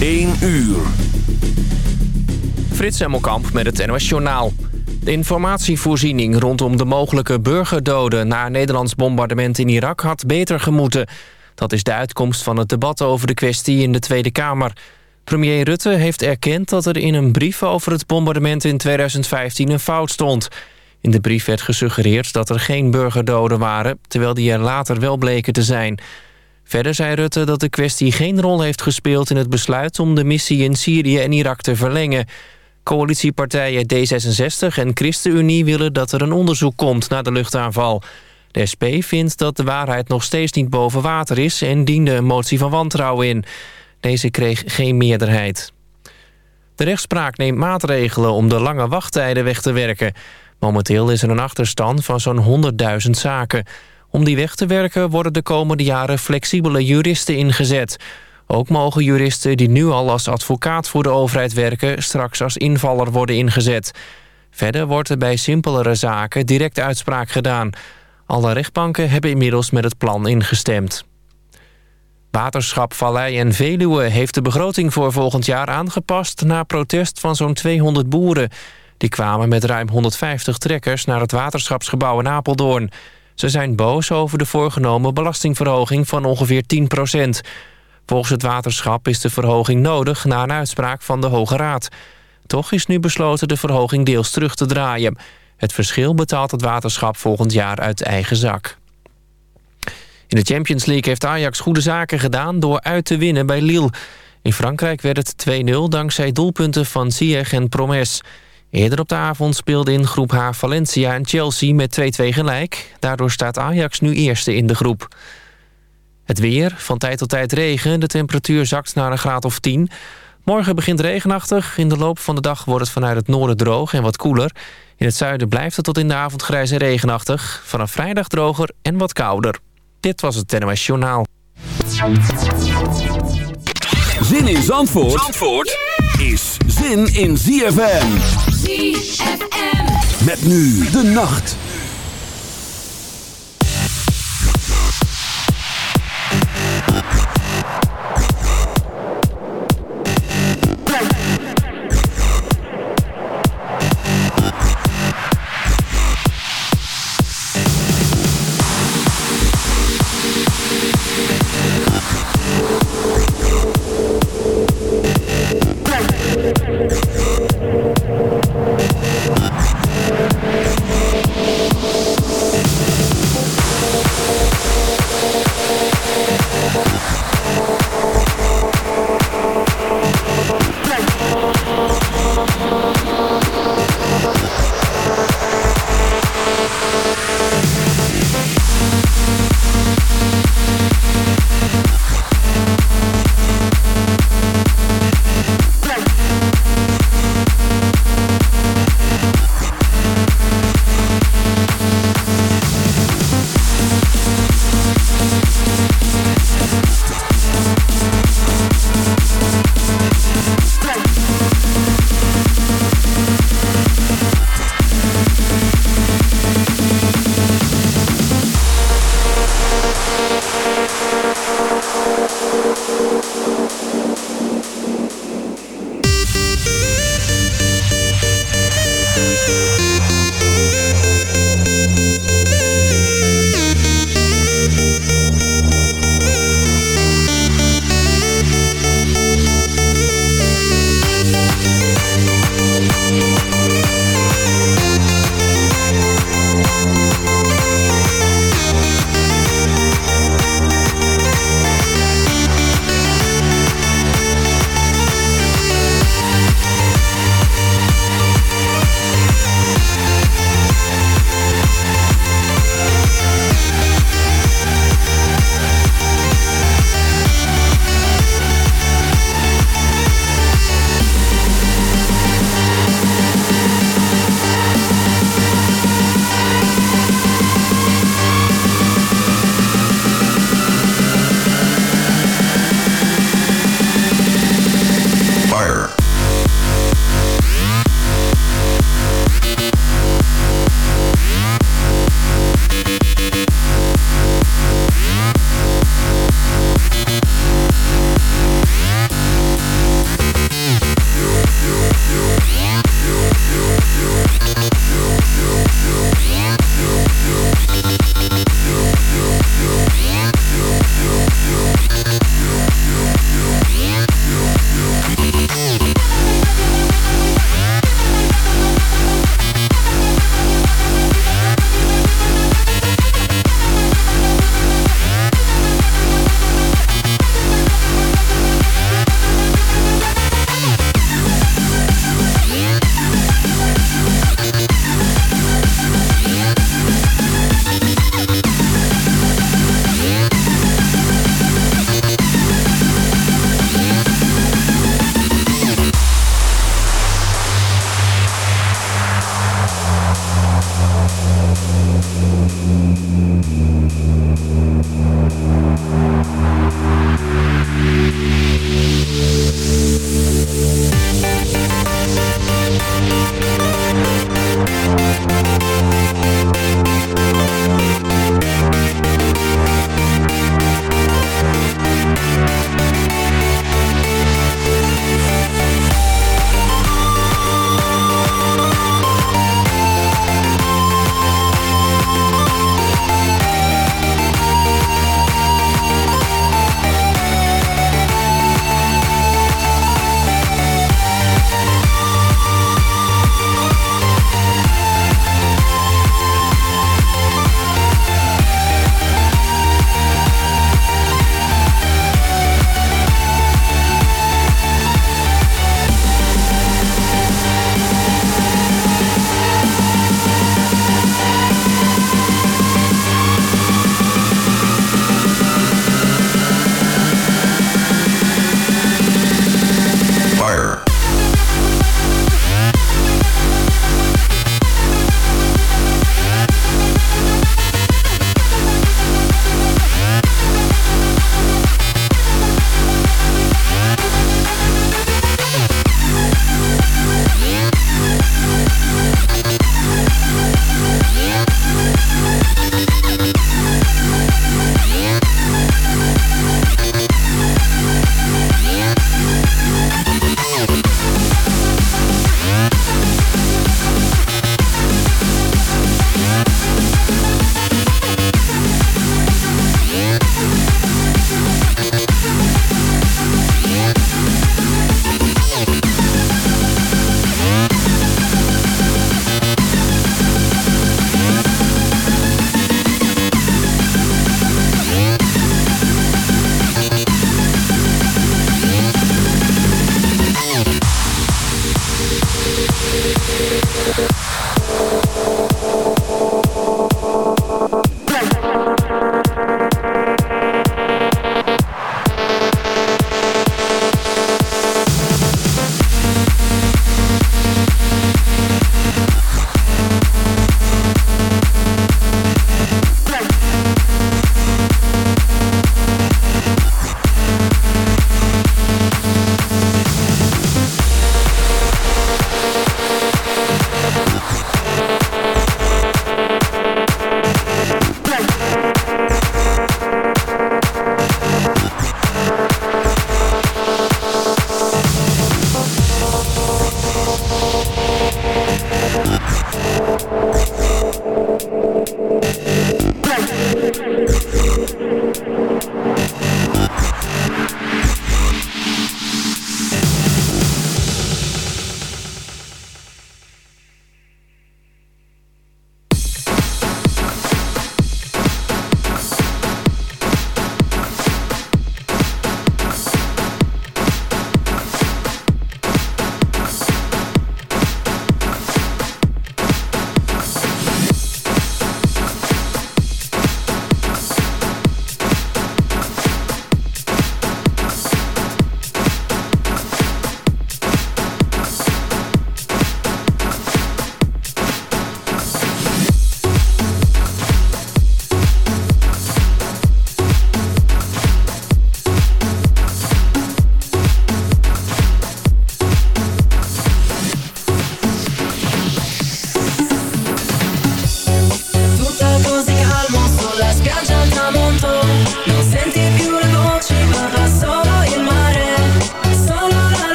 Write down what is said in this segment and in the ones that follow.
1 uur. Frits Emmelkamp met het NOS Journaal. De informatievoorziening rondom de mogelijke burgerdoden... na Nederlands bombardement in Irak had beter gemoeten. Dat is de uitkomst van het debat over de kwestie in de Tweede Kamer. Premier Rutte heeft erkend dat er in een brief over het bombardement in 2015 een fout stond. In de brief werd gesuggereerd dat er geen burgerdoden waren... terwijl die er later wel bleken te zijn... Verder zei Rutte dat de kwestie geen rol heeft gespeeld in het besluit om de missie in Syrië en Irak te verlengen. Coalitiepartijen D66 en ChristenUnie willen dat er een onderzoek komt naar de luchtaanval. De SP vindt dat de waarheid nog steeds niet boven water is en diende een motie van wantrouwen in. Deze kreeg geen meerderheid. De rechtspraak neemt maatregelen om de lange wachttijden weg te werken. Momenteel is er een achterstand van zo'n 100.000 zaken. Om die weg te werken worden de komende jaren flexibele juristen ingezet. Ook mogen juristen die nu al als advocaat voor de overheid werken... straks als invaller worden ingezet. Verder wordt er bij simpelere zaken direct uitspraak gedaan. Alle rechtbanken hebben inmiddels met het plan ingestemd. Waterschap Vallei en Veluwe heeft de begroting voor volgend jaar aangepast... na protest van zo'n 200 boeren. Die kwamen met ruim 150 trekkers naar het waterschapsgebouw in Apeldoorn... Ze zijn boos over de voorgenomen belastingverhoging van ongeveer 10% Volgens het waterschap is de verhoging nodig na een uitspraak van de Hoge Raad. Toch is nu besloten de verhoging deels terug te draaien. Het verschil betaalt het waterschap volgend jaar uit eigen zak. In de Champions League heeft Ajax goede zaken gedaan door uit te winnen bij Lille. In Frankrijk werd het 2-0 dankzij doelpunten van Ziyech en Promes. Eerder op de avond speelde in groep H Valencia en Chelsea met 2-2 gelijk. Daardoor staat Ajax nu eerste in de groep. Het weer, van tijd tot tijd regen. De temperatuur zakt naar een graad of 10. Morgen begint regenachtig. In de loop van de dag wordt het vanuit het noorden droog en wat koeler. In het zuiden blijft het tot in de avond grijs en regenachtig. Vanaf vrijdag droger en wat kouder. Dit was het NOS Journaal. Zin in Zandvoort, Zandvoort? is zin in ZFM. Met nu de nacht.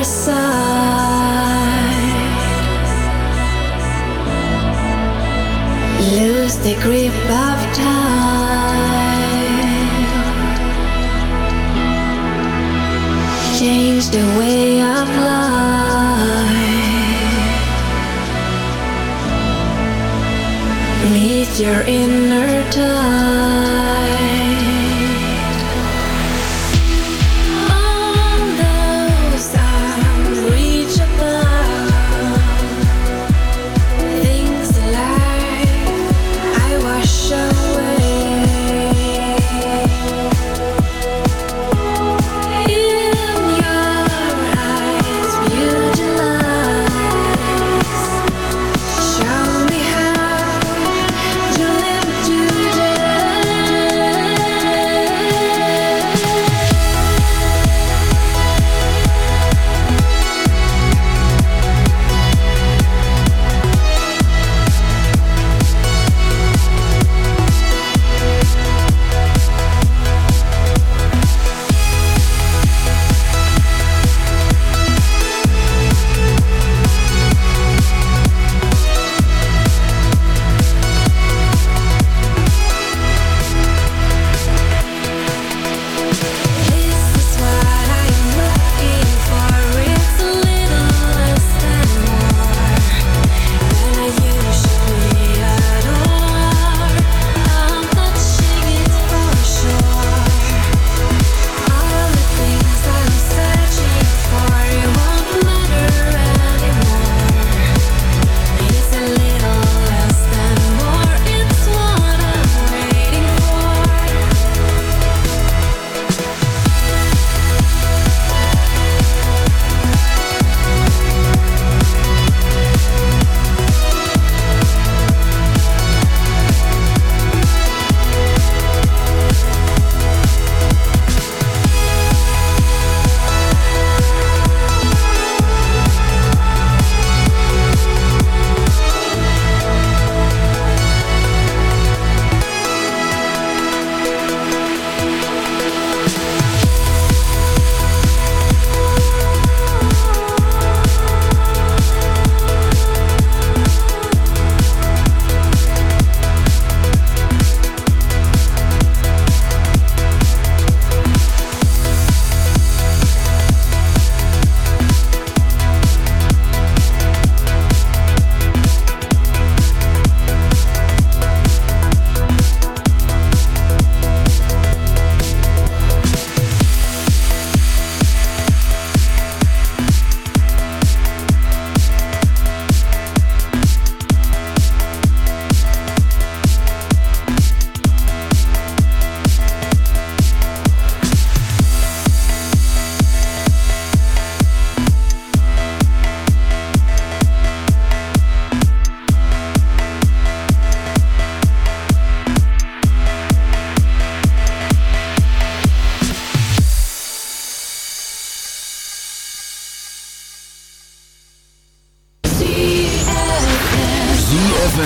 our side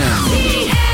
ZFM.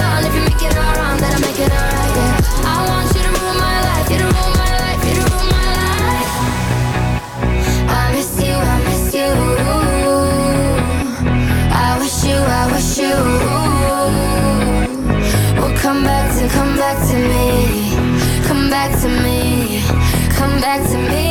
come back to me.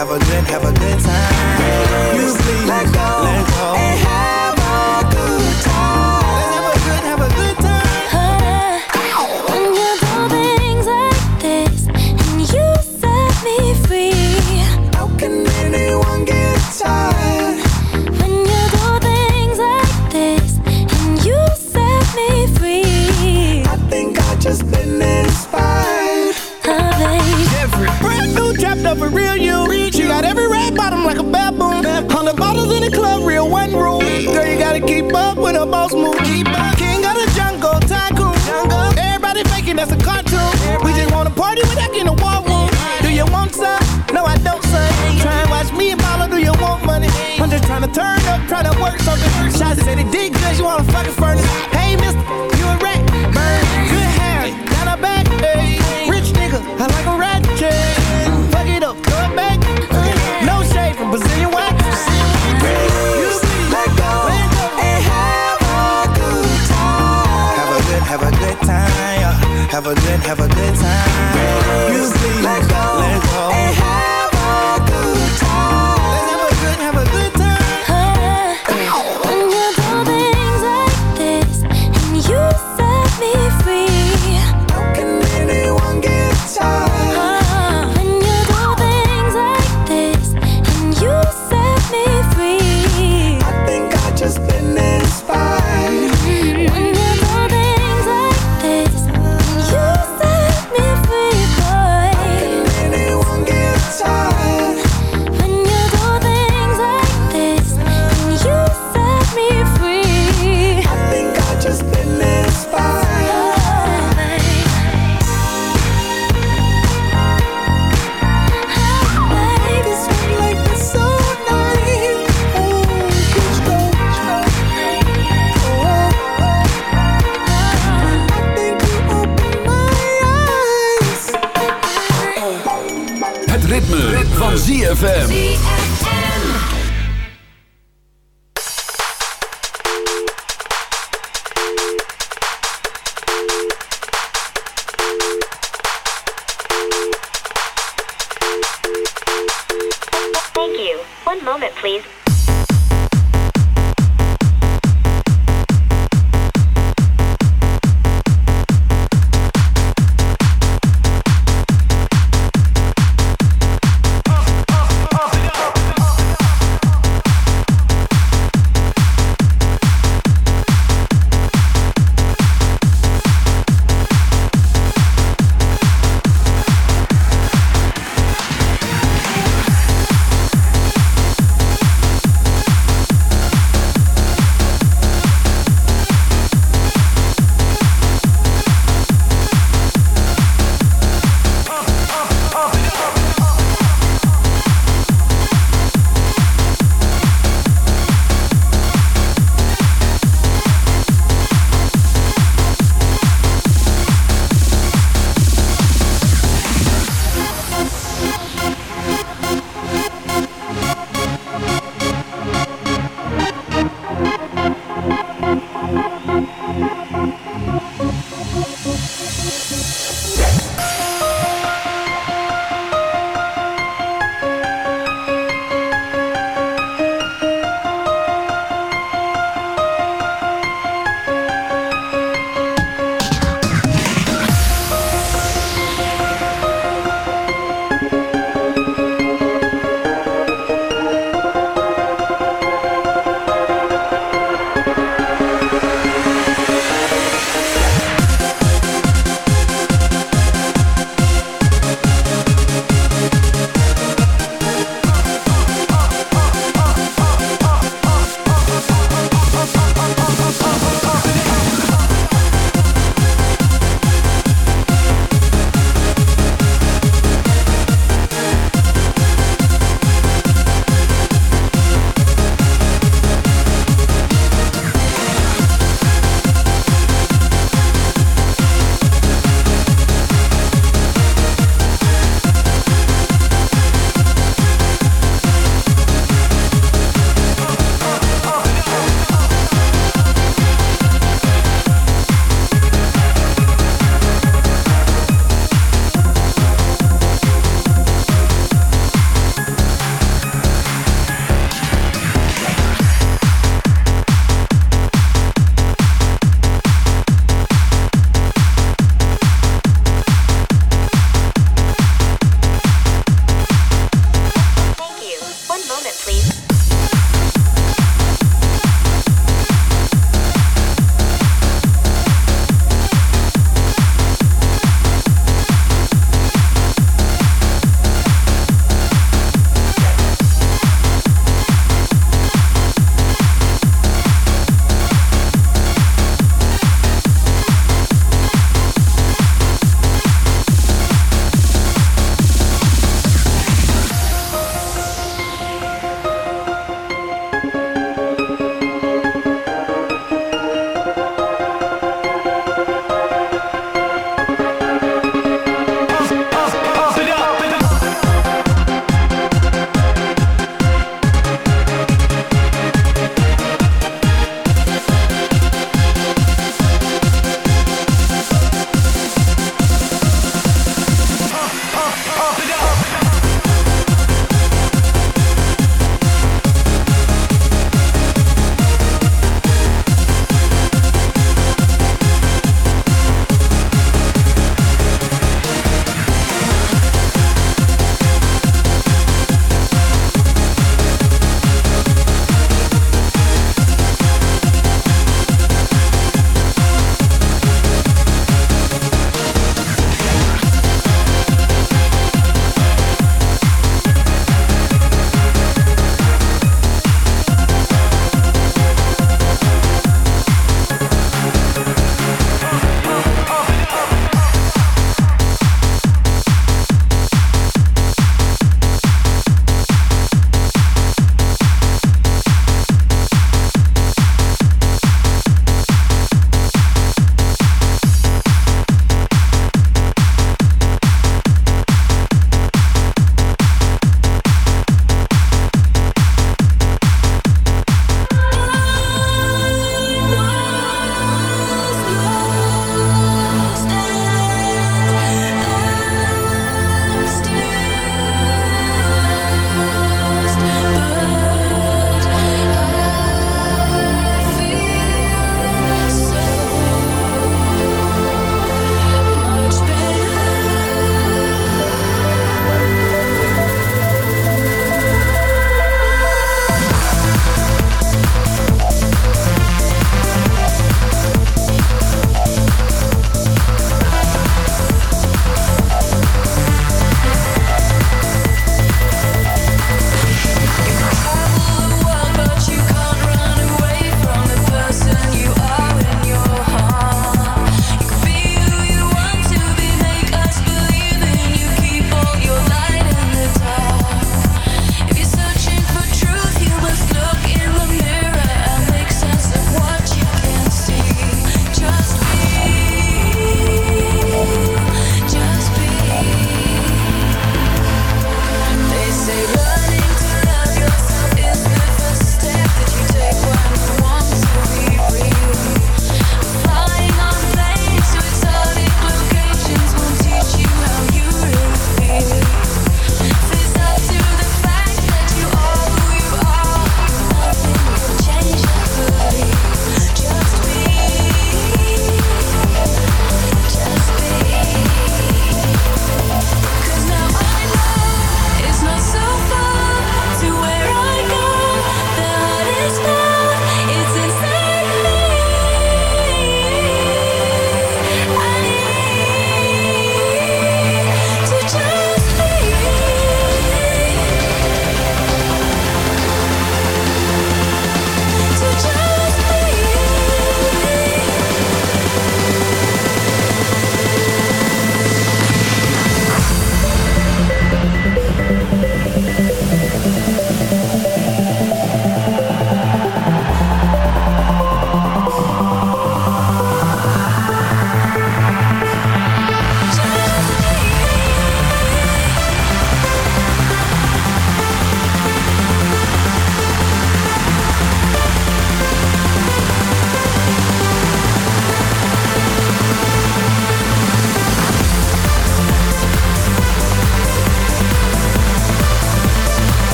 Have a good, have a good time. You please, let go, turn up, try to work something. Shots said it did good, you wanna fucking furnace. Hey, mister, you a rat. Burn, good hair, down her back. Hey. Rich nigga, I like a rat. tail. Fuck it up, come back. No shave from Brazilian wax. Let go and have a good time. Have a good, have a good time. Have a good, have a good time.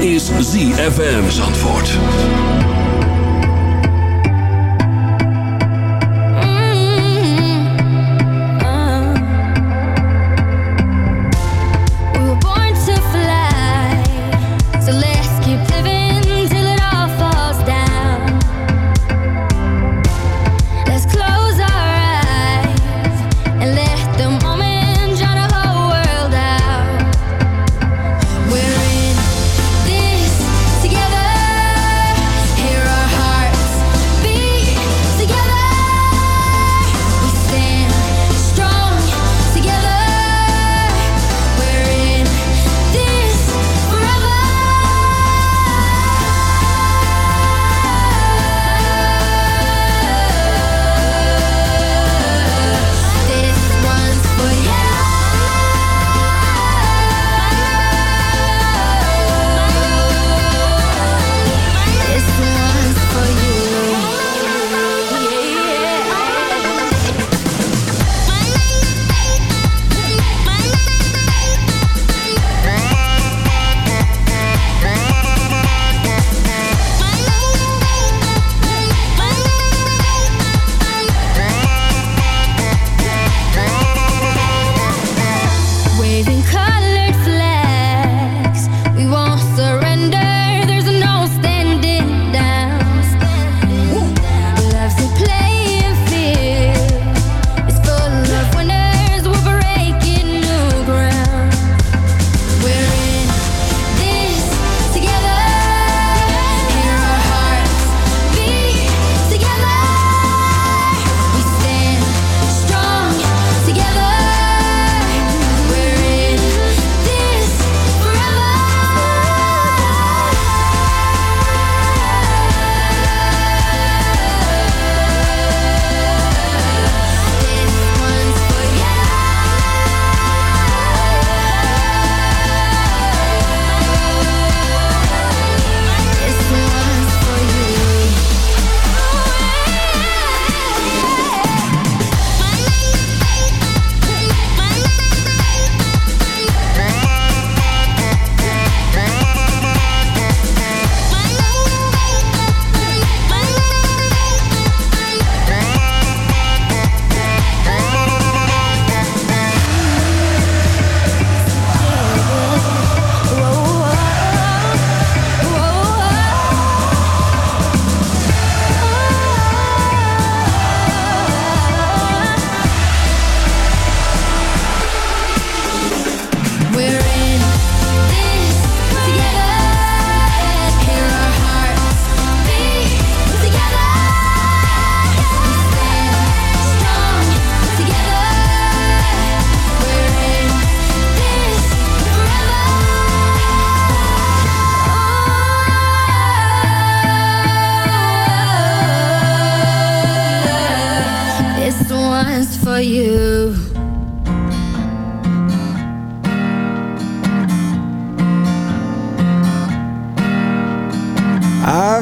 Is ZFM Zandvoort.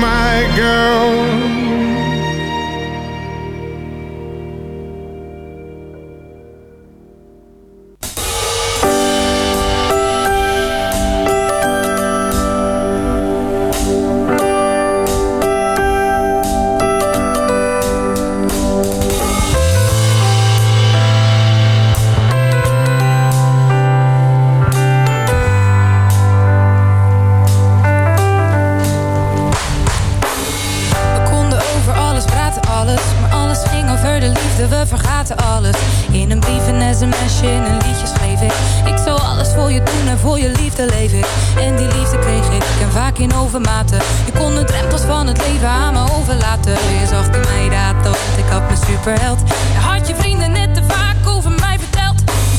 My girl. Alles. Maar alles ging over de liefde, we vergaten alles. In een brief, een sms'je, in een liedje schreef ik. Ik zou alles voor je doen en voor je liefde leef ik. En die liefde kreeg ik, en vaak in overmaten. Je kon de drempels van het leven aan me overlaten. Je zag in mij dat, ik had mijn superheld. Je had je vrienden net te vaak over mij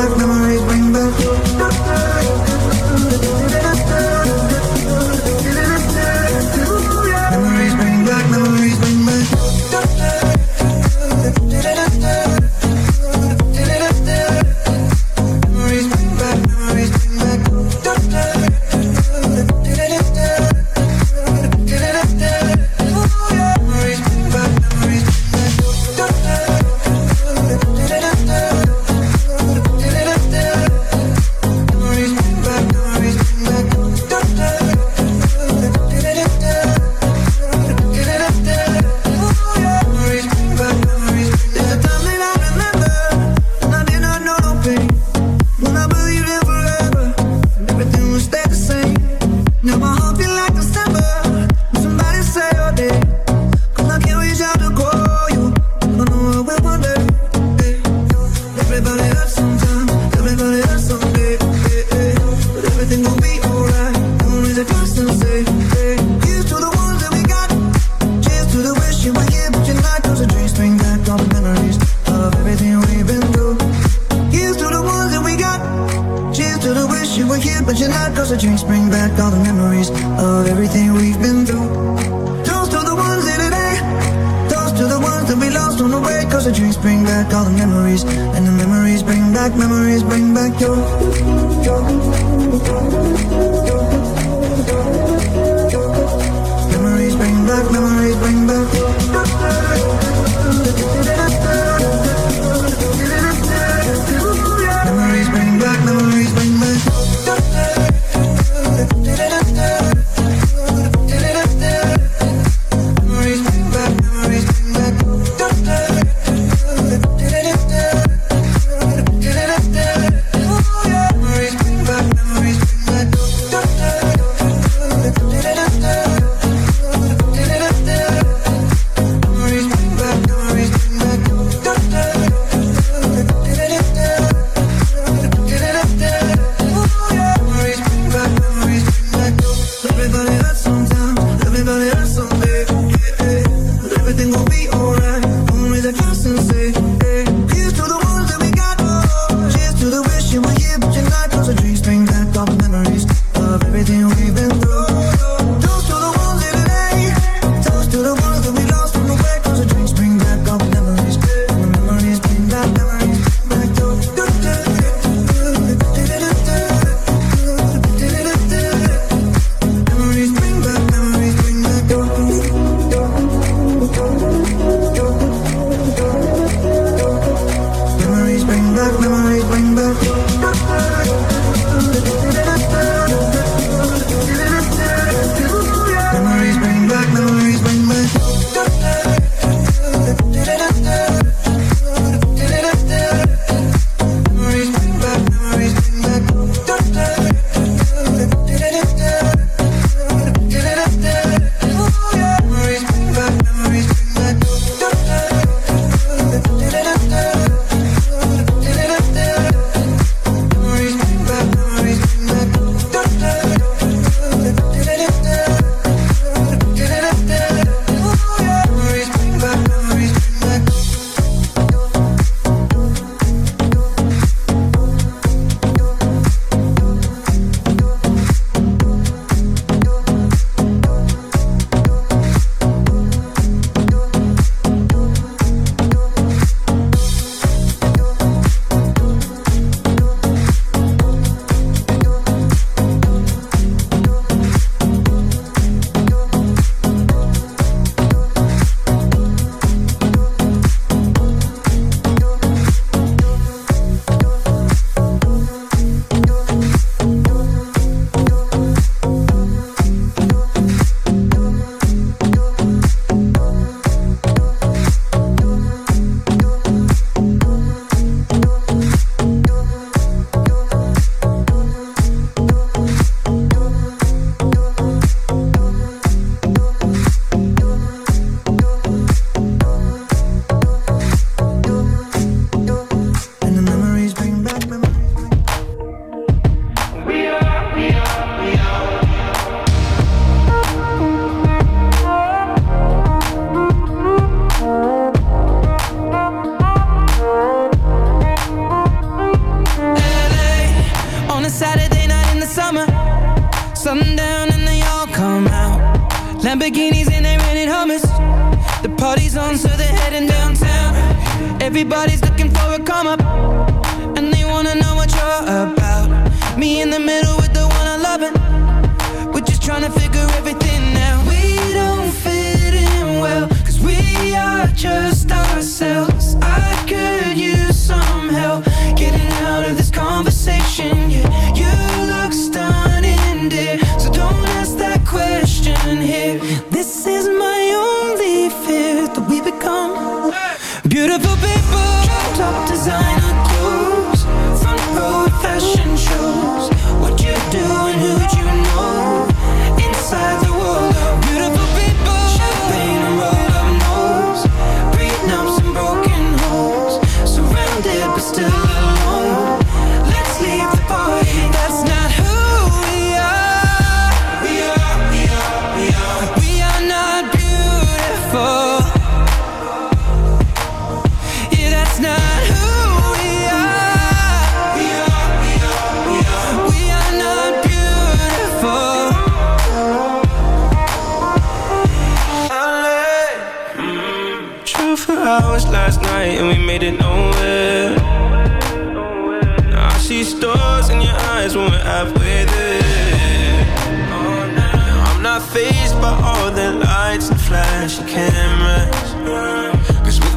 dark memories. will be Everybody's looking for a comma.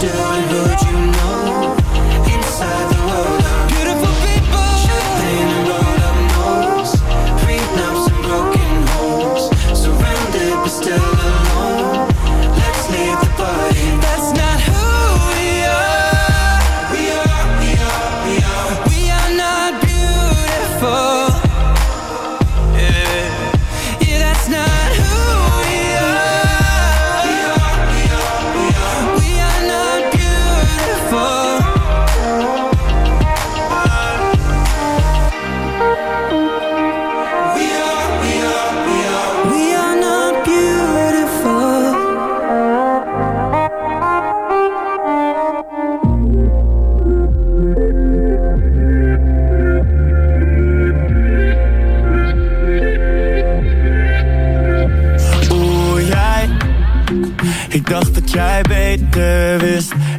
down, but you know inside.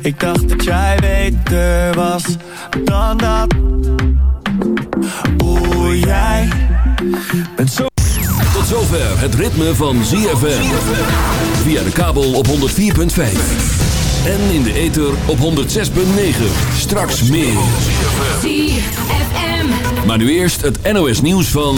Ik dacht dat jij beter was Dan dat Oeh, jij Bent zo Tot zover het ritme van ZFM. Via de kabel op 104.5. En in de ether op 106.9. Straks meer. ZFM. Maar nu eerst het NOS nieuws van...